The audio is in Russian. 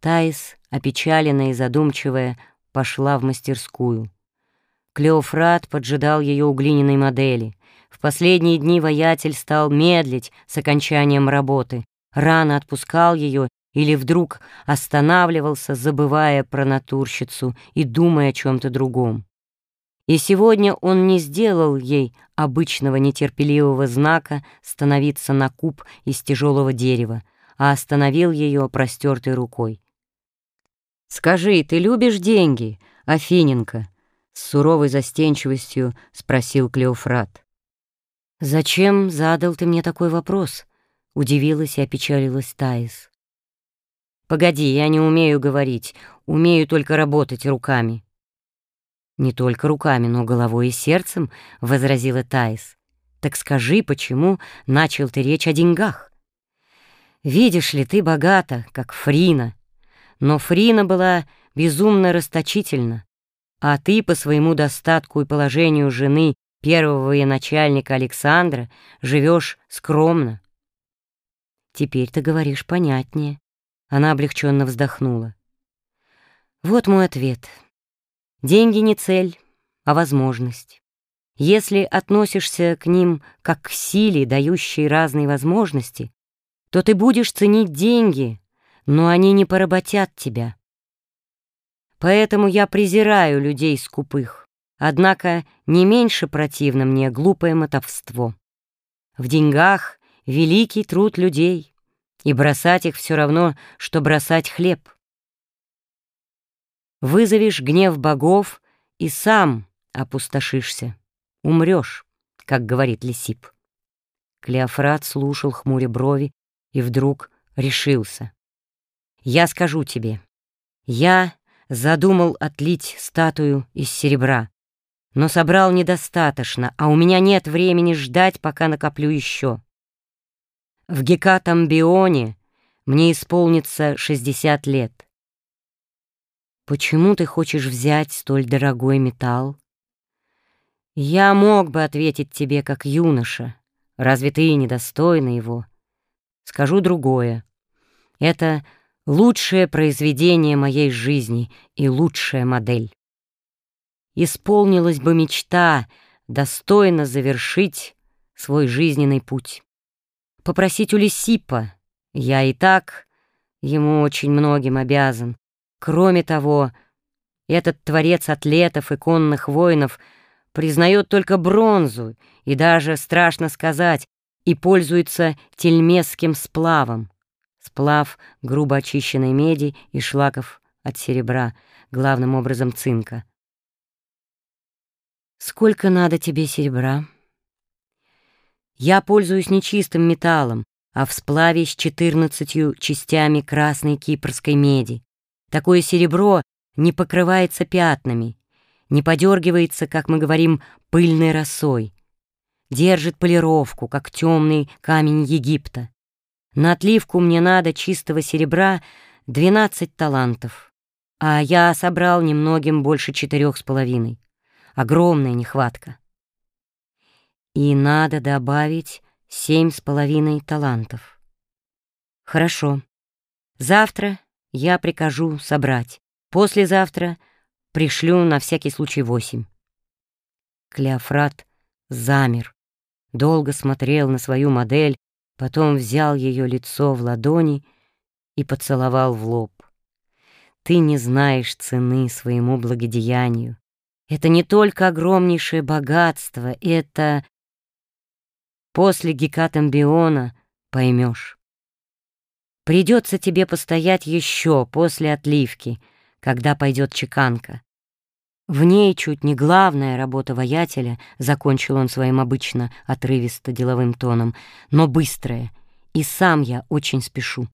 Таис, опечаленная и задумчивая, пошла в мастерскую. Клеофрат поджидал ее у глиняной модели. В последние дни воятель стал медлить с окончанием работы, рано отпускал ее или вдруг останавливался, забывая про натурщицу и думая о чем-то другом. И сегодня он не сделал ей обычного нетерпеливого знака становиться на куб из тяжелого дерева, а остановил ее простертой рукой. «Скажи, ты любишь деньги, Афиненко?» С суровой застенчивостью спросил Клеофрат. «Зачем задал ты мне такой вопрос?» — удивилась и опечалилась Таис. «Погоди, я не умею говорить, умею только работать руками». «Не только руками, но головой и сердцем», — возразила Таис. «Так скажи, почему начал ты речь о деньгах?» «Видишь ли, ты богата, как Фрина, но Фрина была безумно расточительна, а ты по своему достатку и положению жены первого военачальника Александра живешь скромно. Теперь ты говоришь понятнее. Она облегченно вздохнула. Вот мой ответ. Деньги не цель, а возможность. Если относишься к ним как к силе, дающей разные возможности, то ты будешь ценить деньги, но они не поработят тебя. Поэтому я презираю людей скупых, однако не меньше противно мне глупое мотовство. В деньгах великий труд людей, и бросать их все равно, что бросать хлеб. Вызовешь гнев богов и сам опустошишься, умрешь, как говорит Лисип. Клеофрат слушал хмуря брови и вдруг решился. Я скажу тебе, я задумал отлить статую из серебра, но собрал недостаточно, а у меня нет времени ждать, пока накоплю еще. В Гекатамбионе мне исполнится 60 лет. Почему ты хочешь взять столь дорогой металл? Я мог бы ответить тебе как юноша. Разве ты недостойна его? Скажу другое. Это лучшее произведение моей жизни и лучшая модель. Исполнилась бы мечта достойно завершить свой жизненный путь. Попросить у Лисипа, я и так ему очень многим обязан. Кроме того, этот творец атлетов и конных воинов признает только бронзу и даже, страшно сказать, и пользуется тельмесским сплавом сплав грубо очищенной меди и шлаков от серебра, главным образом цинка. «Сколько надо тебе серебра?» «Я пользуюсь нечистым металлом, а в сплаве с четырнадцатью частями красной кипрской меди. Такое серебро не покрывается пятнами, не подергивается, как мы говорим, пыльной росой, держит полировку, как темный камень Египта. На отливку мне надо чистого серебра двенадцать талантов, а я собрал немногим больше четырех с половиной. Огромная нехватка. И надо добавить семь с половиной талантов. Хорошо. Завтра я прикажу собрать. Послезавтра пришлю на всякий случай восемь. Клеофрат замер, долго смотрел на свою модель, Потом взял ее лицо в ладони и поцеловал в лоб. Ты не знаешь цены своему благодеянию. Это не только огромнейшее богатство, это... После Гекатамбиона поймешь. Придется тебе постоять еще после отливки, когда пойдет чеканка. В ней чуть не главная работа воятеля, закончил он своим обычно отрывисто деловым тоном, но быстрая, и сам я очень спешу.